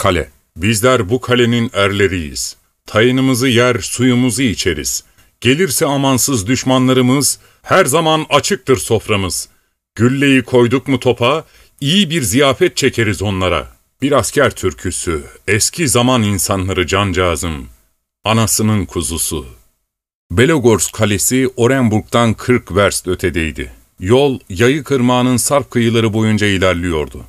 Kale. Bizler bu kalenin erleriyiz. Tayınımızı yer, suyumuzu içeriz. Gelirse amansız düşmanlarımız, her zaman açıktır soframız. Gülleyi koyduk mu topa, iyi bir ziyafet çekeriz onlara. Bir asker türküsü, eski zaman insanları cancağızım. Anasının kuzusu. Belogorsk Kalesi Orenburg'dan 40 verst ötedeydi. Yol, Yayık Irmağı'nın sarp kıyıları boyunca ilerliyordu.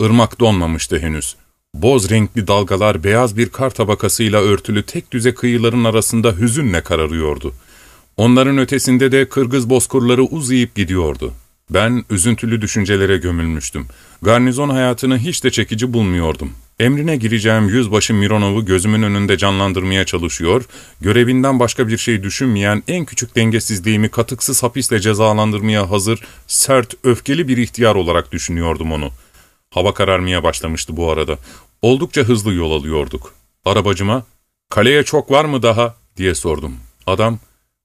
Irmak donmamıştı henüz. Boz renkli dalgalar beyaz bir kar tabakasıyla örtülü tek düze kıyıların arasında hüzünle kararıyordu. Onların ötesinde de kırgız bozkurları uzayıp gidiyordu. Ben üzüntülü düşüncelere gömülmüştüm. Garnizon hayatını hiç de çekici bulmuyordum. Emrine gireceğim yüzbaşı Mironov'u gözümün önünde canlandırmaya çalışıyor, görevinden başka bir şey düşünmeyen, en küçük dengesizliğimi katıksız hapisle cezalandırmaya hazır, sert, öfkeli bir ihtiyar olarak düşünüyordum onu. Hava kararmaya başlamıştı bu arada. Oldukça hızlı yol alıyorduk. Arabacıma, ''Kaleye çok var mı daha?'' diye sordum. Adam,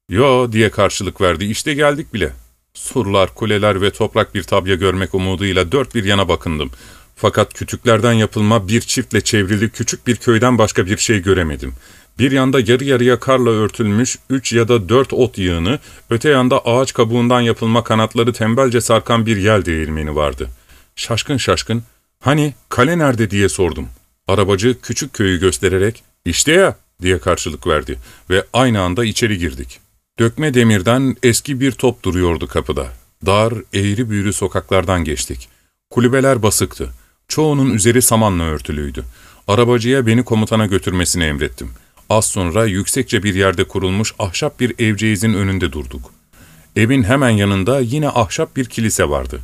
''Yo'' diye karşılık verdi, ''İşte geldik bile.'' Surlar, kuleler ve toprak bir tabya görmek umuduyla dört bir yana bakındım. Fakat kütüklerden yapılma bir çiftle çevrili küçük bir köyden başka bir şey göremedim. Bir yanda yarı yarıya karla örtülmüş üç ya da dört ot yığını, öte yanda ağaç kabuğundan yapılma kanatları tembelce sarkan bir yel değirmeni vardı. Şaşkın şaşkın, ''Hani, kale nerede?'' diye sordum. Arabacı küçük köyü göstererek, ''İşte ya'' diye karşılık verdi ve aynı anda içeri girdik. Dökme demirden eski bir top duruyordu kapıda. Dar, eğri büğrü sokaklardan geçtik. Kulübeler basıktı. Çoğunun üzeri samanla örtülüydü. Arabacıya beni komutana götürmesini emrettim. Az sonra yüksekçe bir yerde kurulmuş ahşap bir evceğizin önünde durduk. Evin hemen yanında yine ahşap bir kilise vardı.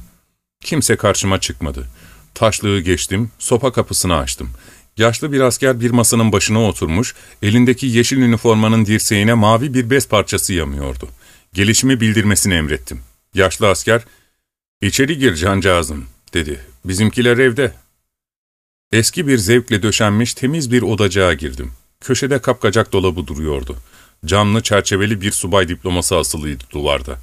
Kimse karşıma çıkmadı. Taşlığı geçtim, sopa kapısını açtım. Yaşlı bir asker bir masanın başına oturmuş, elindeki yeşil üniformanın dirseğine mavi bir bez parçası yamıyordu. Gelişimi bildirmesini emrettim. Yaşlı asker, ''İçeri gir cancağızım.'' dedi. ''Bizimkiler evde.'' Eski bir zevkle döşenmiş temiz bir odacığa girdim. Köşede kapkacak dolabı duruyordu. Camlı çerçeveli bir subay diploması asılıydı duvarda.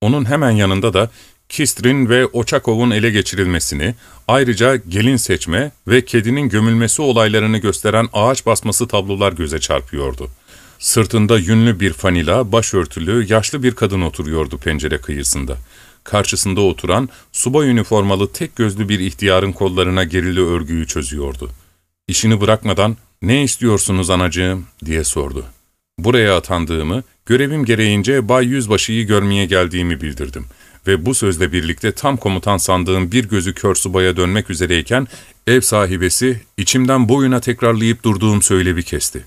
Onun hemen yanında da Kistrin ve Oçakov'un ele geçirilmesini, ayrıca gelin seçme ve kedinin gömülmesi olaylarını gösteren ağaç basması tablolar göze çarpıyordu. Sırtında yünlü bir fanila, başörtülü, yaşlı bir kadın oturuyordu pencere kıyısında. Karşısında oturan, subay üniformalı tek gözlü bir ihtiyarın kollarına gerili örgüyü çözüyordu. İşini bırakmadan, ''Ne istiyorsunuz anacığım?'' diye sordu. Buraya atandığımı, görevim gereğince Bay Yüzbaşı'yı görmeye geldiğimi bildirdim ve bu sözle birlikte tam komutan sandığım bir gözü kör subaya dönmek üzereyken ev sahibesi içimden boyuna tekrarlayıp durduğum söylevi kesti.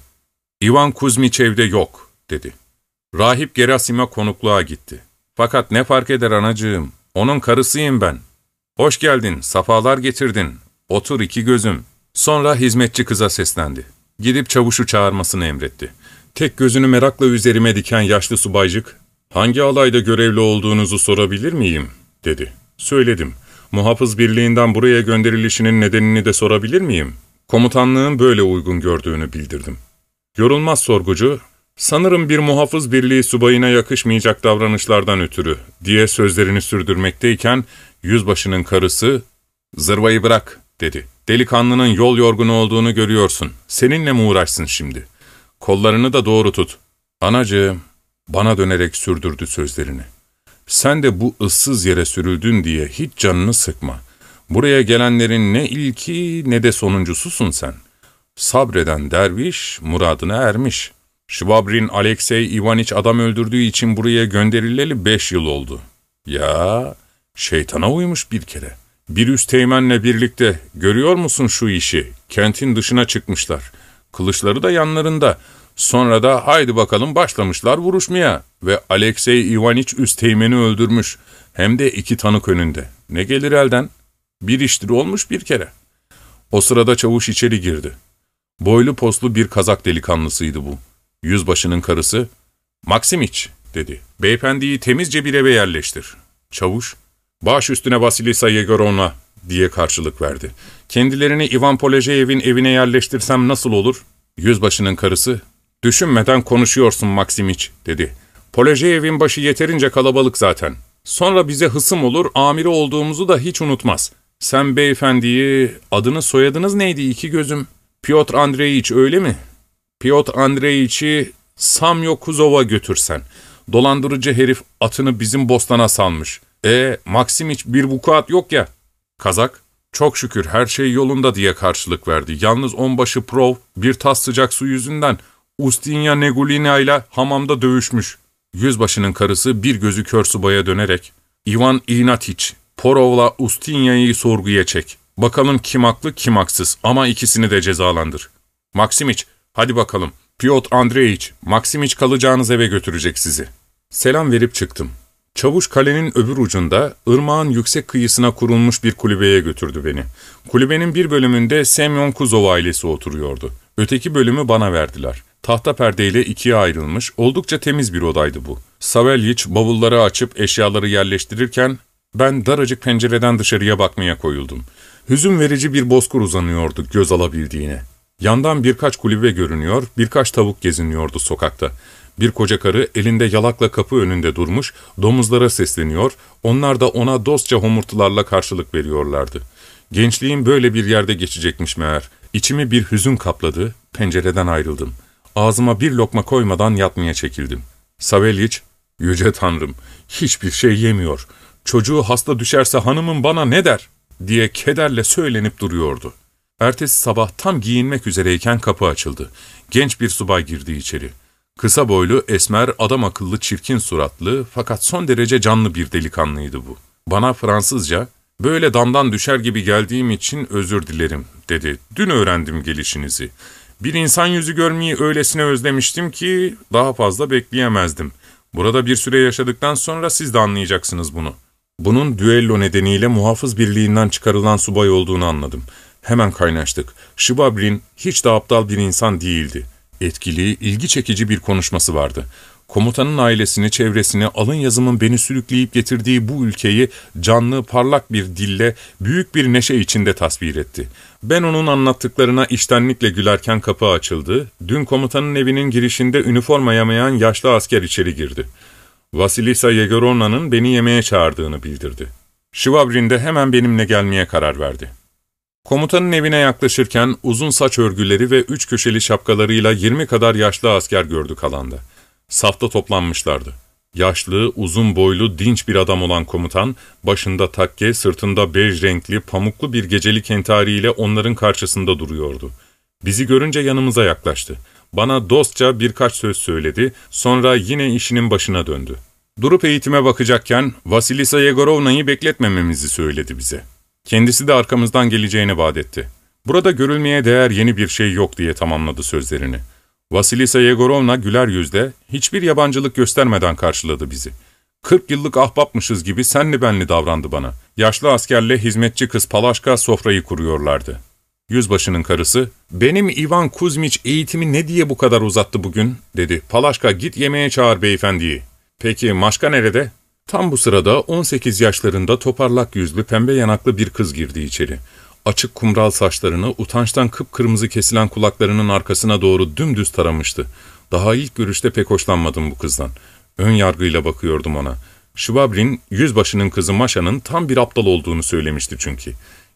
''İvan Kuzmiç evde yok.'' dedi. Rahip Gerasim'a konukluğa gitti. ''Fakat ne fark eder anacığım, onun karısıyım ben. Hoş geldin, safalar getirdin. Otur iki gözüm.'' Sonra hizmetçi kıza seslendi. Gidip çavuşu çağırmasını emretti. Tek gözünü merakla üzerime diken yaşlı subaycık, ''Hangi alayda görevli olduğunuzu sorabilir miyim?'' dedi. Söyledim. ''Muhafız birliğinden buraya gönderilişinin nedenini de sorabilir miyim?'' Komutanlığın böyle uygun gördüğünü bildirdim. Yorulmaz sorgucu, ''Sanırım bir muhafız birliği subayına yakışmayacak davranışlardan ötürü.'' diye sözlerini sürdürmekteyken, yüzbaşının karısı, ''Zırvayı bırak.'' dedi. ''Delikanlının yol yorgunu olduğunu görüyorsun. Seninle mi uğraşsın şimdi? Kollarını da doğru tut. Anacığım, bana dönerek sürdürdü sözlerini. Sen de bu ıssız yere sürüldün diye hiç canını sıkma. Buraya gelenlerin ne ilki ne de sonuncususun sen. Sabreden derviş muradına ermiş. Şvabrin Alexey Ivaniç adam öldürdüğü için buraya gönderileli beş yıl oldu. Ya şeytana uymuş bir kere. Bir üst teğmenle birlikte görüyor musun şu işi? Kentin dışına çıkmışlar. Kılıçları da yanlarında. Sonra da haydi bakalım başlamışlar vuruşmaya ve Alexey Ivaniç Üsteğmen'i öldürmüş. Hem de iki tanık önünde. Ne gelir elden? Bir iştir olmuş bir kere. O sırada çavuş içeri girdi. Boylu poslu bir kazak delikanlısıydı bu. Yüzbaşının karısı, ''Maksimiç'' dedi. ''Beyefendiyi temizce bir eve yerleştir.'' Çavuş, ''Baş üstüne Vasilisa Yegorovna'' diye karşılık verdi. ''Kendilerini Ivan Polejeyev'in evine yerleştirsem nasıl olur?'' Yüzbaşının karısı, ''Düşünmeden konuşuyorsun Maksimiç'' dedi. ''Polejeyev'in başı yeterince kalabalık zaten. Sonra bize hısım olur, amiri olduğumuzu da hiç unutmaz. Sen beyefendiyi, adını soyadınız neydi iki gözüm? Piotr Andreyiç öyle mi? Piotr Andreyiç'i Samyo Kuzov'a götürsen. Dolandırıcı herif atını bizim bostana salmış. E Maksimiç bir vukuat yok ya. Kazak, çok şükür her şey yolunda diye karşılık verdi. Yalnız onbaşı Prov bir tas sıcak su yüzünden Ustinya Negulina ile hamamda dövüşmüş. Yüzbaşının karısı bir gözü kör subaya dönerek, Ivan Ignatiç, Porov'la Ustinya'yı sorguya çek. Bakalım kim haklı kim haksız ama ikisini de cezalandır. Maksimiç, hadi bakalım. Piotr Andreyiç, Maksimiç kalacağınız eve götürecek sizi. Selam verip çıktım. Çavuş kalenin öbür ucunda, ırmağın yüksek kıyısına kurulmuş bir kulübeye götürdü beni. Kulübenin bir bölümünde Semyon Kuzov ailesi oturuyordu. Öteki bölümü bana verdiler. Tahta perdeyle ikiye ayrılmış, oldukça temiz bir odaydı bu. Savelyiç bavulları açıp eşyaları yerleştirirken, ben daracık pencereden dışarıya bakmaya koyuldum. Hüzün verici bir bozkur uzanıyordu göz alabildiğine. Yandan birkaç kulübe görünüyor, birkaç tavuk geziniyordu sokakta. Bir koca karı elinde yalakla kapı önünde durmuş, domuzlara sesleniyor, onlar da ona dostça homurtularla karşılık veriyorlardı. Gençliğim böyle bir yerde geçecekmiş meğer. İçimi bir hüzün kapladı, pencereden ayrıldım. Ağzıma bir lokma koymadan yatmaya çekildim. Savelyiç, ''Yüce Tanrım, hiçbir şey yemiyor. Çocuğu hasta düşerse hanımım bana ne der?'' diye kederle söylenip duruyordu. Ertesi sabah tam giyinmek üzereyken kapı açıldı. Genç bir subay girdi içeri. Kısa boylu, esmer, adam akıllı, çirkin suratlı fakat son derece canlı bir delikanlıydı bu. Bana Fransızca, ''Böyle damdan düşer gibi geldiğim için özür dilerim.'' dedi. ''Dün öğrendim gelişinizi. Bir insan yüzü görmeyi öylesine özlemiştim ki daha fazla bekleyemezdim. Burada bir süre yaşadıktan sonra siz de anlayacaksınız bunu.'' Bunun düello nedeniyle muhafız birliğinden çıkarılan subay olduğunu anladım. Hemen kaynaştık. Şibabrin hiç de aptal bir insan değildi. Etkili, ilgi çekici bir konuşması vardı. Komutanın ailesini, çevresini, alın yazımın beni sürükleyip getirdiği bu ülkeyi canlı, parlak bir dille, büyük bir neşe içinde tasvir etti. Ben onun anlattıklarına iştenlikle gülerken kapı açıldı. Dün komutanın evinin girişinde üniforma yamayan yaşlı asker içeri girdi. Vasilisa Yegorovna'nın beni yemeğe çağırdığını bildirdi. Şivabrin de hemen benimle gelmeye karar verdi. Komutanın evine yaklaşırken uzun saç örgüleri ve üç köşeli şapkalarıyla yirmi kadar yaşlı asker gördük alanda. Safta toplanmışlardı. Yaşlı, uzun boylu, dinç bir adam olan komutan, başında takke, sırtında bej renkli, pamuklu bir gecelik entariyle onların karşısında duruyordu. Bizi görünce yanımıza yaklaştı. Bana dostça birkaç söz söyledi, sonra yine işinin başına döndü. Durup eğitime bakacakken Vasilisa Yegorovna'yı bekletmememizi söyledi bize. Kendisi de arkamızdan geleceğini vaat etti. Burada görülmeye değer yeni bir şey yok diye tamamladı sözlerini. Vasilisa Yegorovna güler yüzle, hiçbir yabancılık göstermeden karşıladı bizi. Kırk yıllık ahbapmışız gibi senli benli davrandı bana. Yaşlı askerle hizmetçi kız Palaşka sofrayı kuruyorlardı. Yüzbaşının karısı, ''Benim Ivan Kuzmiç eğitimi ne diye bu kadar uzattı bugün?'' dedi. ''Palaşka git yemeğe çağır beyefendiyi.'' ''Peki Maşka nerede?'' Tam bu sırada 18 yaşlarında toparlak yüzlü pembe yanaklı bir kız girdi içeri. Açık kumral saçlarını utançtan kıpkırmızı kesilen kulaklarının arkasına doğru dümdüz taramıştı. Daha ilk görüşte pek hoşlanmadım bu kızdan. Ön yargıyla bakıyordum ona. Şvabrin, yüzbaşının kızı Maşa'nın tam bir aptal olduğunu söylemişti çünkü.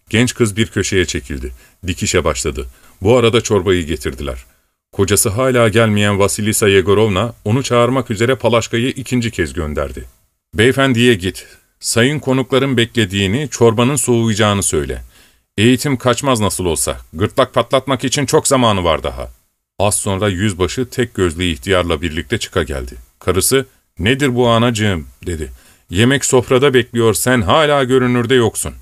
Genç kız bir köşeye çekildi. Dikişe başladı. Bu arada çorbayı getirdiler. Kocası hala gelmeyen Vasilisa Yegorovna onu çağırmak üzere Palaşka'yı ikinci kez gönderdi. ''Beyefendiye git. Sayın konukların beklediğini, çorbanın soğuyacağını söyle. Eğitim kaçmaz nasıl olsa. Gırtlak patlatmak için çok zamanı var daha.'' Az sonra yüzbaşı tek gözlü ihtiyarla birlikte çıka geldi. Karısı, ''Nedir bu anacığım?'' dedi. ''Yemek sofrada bekliyor, sen hala görünürde yoksun.''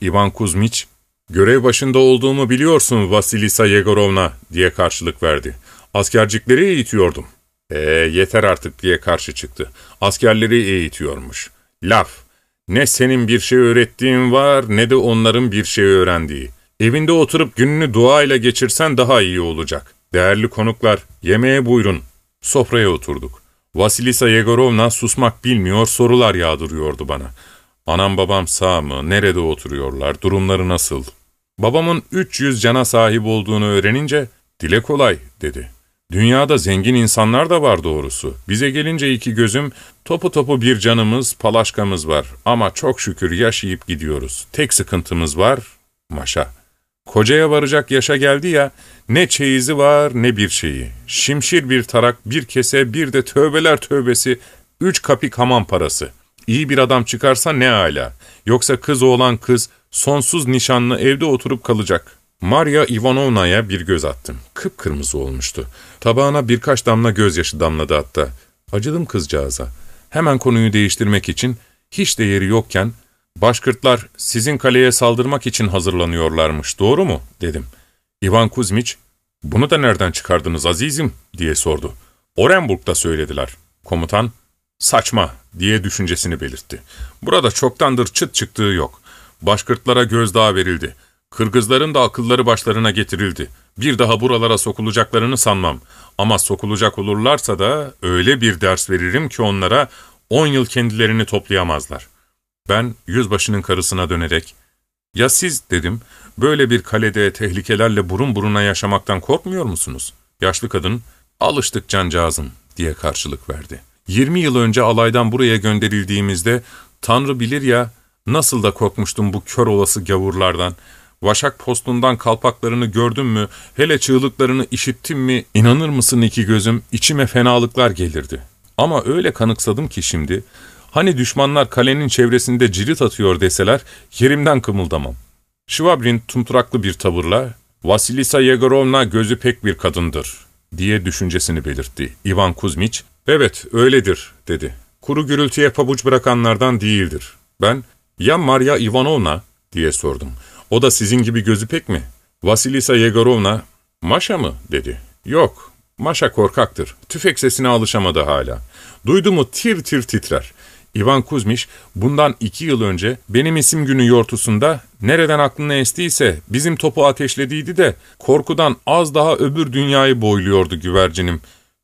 İvan Kuzmiç, ''Görev başında olduğumu biliyorsun Vasilisa Yegorovna.'' diye karşılık verdi. ''Askercikleri eğitiyordum.'' ''Ee yeter artık.'' diye karşı çıktı. ''Askerleri eğitiyormuş.'' ''Laf. Ne senin bir şey öğrettiğin var ne de onların bir şey öğrendiği. Evinde oturup gününü dua ile geçirsen daha iyi olacak. Değerli konuklar, yemeğe buyurun.'' Sofraya oturduk. Vasilisa Yegorovna susmak bilmiyor, sorular yağdırıyordu bana. Anam babam sağ mı, nerede oturuyorlar, durumları nasıl? Babamın 300 cana sahip olduğunu öğrenince, dile kolay dedi. Dünyada zengin insanlar da var doğrusu. Bize gelince iki gözüm, topu topu bir canımız, palaşkamız var. Ama çok şükür yaşayıp gidiyoruz. Tek sıkıntımız var, maşa. Kocaya varacak yaşa geldi ya, ne çeyizi var ne bir şeyi. Şimşir bir tarak, bir kese, bir de tövbeler tövbesi, üç kapik hamam parası. İyi bir adam çıkarsa ne âlâ. Yoksa kız oğlan kız, sonsuz nişanlı evde oturup kalacak. Maria Ivanovna'ya bir göz attım. Kıpkırmızı olmuştu. Tabağına birkaç damla gözyaşı damladı hatta. Acıdım kızcağıza. Hemen konuyu değiştirmek için, hiç de yeri yokken, ''Başkırtlar sizin kaleye saldırmak için hazırlanıyorlarmış, doğru mu?'' dedim. İvan Kuzmiç, ''Bunu da nereden çıkardınız azizim?'' diye sordu. ''Orenburg'da söylediler.'' Komutan, ''Saçma.'' diye düşüncesini belirtti. ''Burada çoktandır çıt çıktığı yok. Başkırtlara gözdağı verildi. Kırgızların da akılları başlarına getirildi. Bir daha buralara sokulacaklarını sanmam. Ama sokulacak olurlarsa da öyle bir ders veririm ki onlara on yıl kendilerini toplayamazlar. Ben yüzbaşının karısına dönerek, ''Ya siz'' dedim, ''böyle bir kalede tehlikelerle burun buruna yaşamaktan korkmuyor musunuz?'' Yaşlı kadın, ''Alıştık cancağızım'' diye karşılık verdi. 20 yıl önce alaydan buraya gönderildiğimizde, Tanrı bilir ya, nasıl da korkmuştum bu kör olası gavurlardan. Vaşak postundan kalpaklarını gördüm mü, hele çığlıklarını işittim mi, inanır mısın iki gözüm, içime fenalıklar gelirdi. Ama öyle kanıksadım ki şimdi, hani düşmanlar kalenin çevresinde cirit atıyor deseler, yerimden kımıldamam. Şivabrin tumturaklı bir tavırla, Vasilisa Yegorovna gözü pek bir kadındır, diye düşüncesini belirtti. Ivan Kuzmiç, evet öyledir, dedi. Kuru gürültüye pabuç bırakanlardan değildir. Ben, ya Maria Ivanovna, diye sordum. O da sizin gibi gözü pek mi? Vasilisa Yegorovna, Maşa mı? dedi. Yok, Maşa korkaktır. Tüfek sesine alışamadı hala. Duydu mu tir tir titrer. Ivan Kuzmiş bundan iki yıl önce benim isim günü yortusunda nereden aklına estiyse bizim topu ateşlediydi de korkudan az daha öbür dünyayı boyluyordu güvercinim.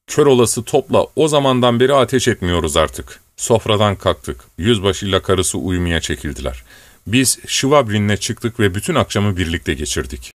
Kör olası topla o zamandan beri ateş etmiyoruz artık. Sofradan kalktık. Yüzbaşıyla karısı uyumaya çekildiler. Biz Şivabrin'le çıktık ve bütün akşamı birlikte geçirdik.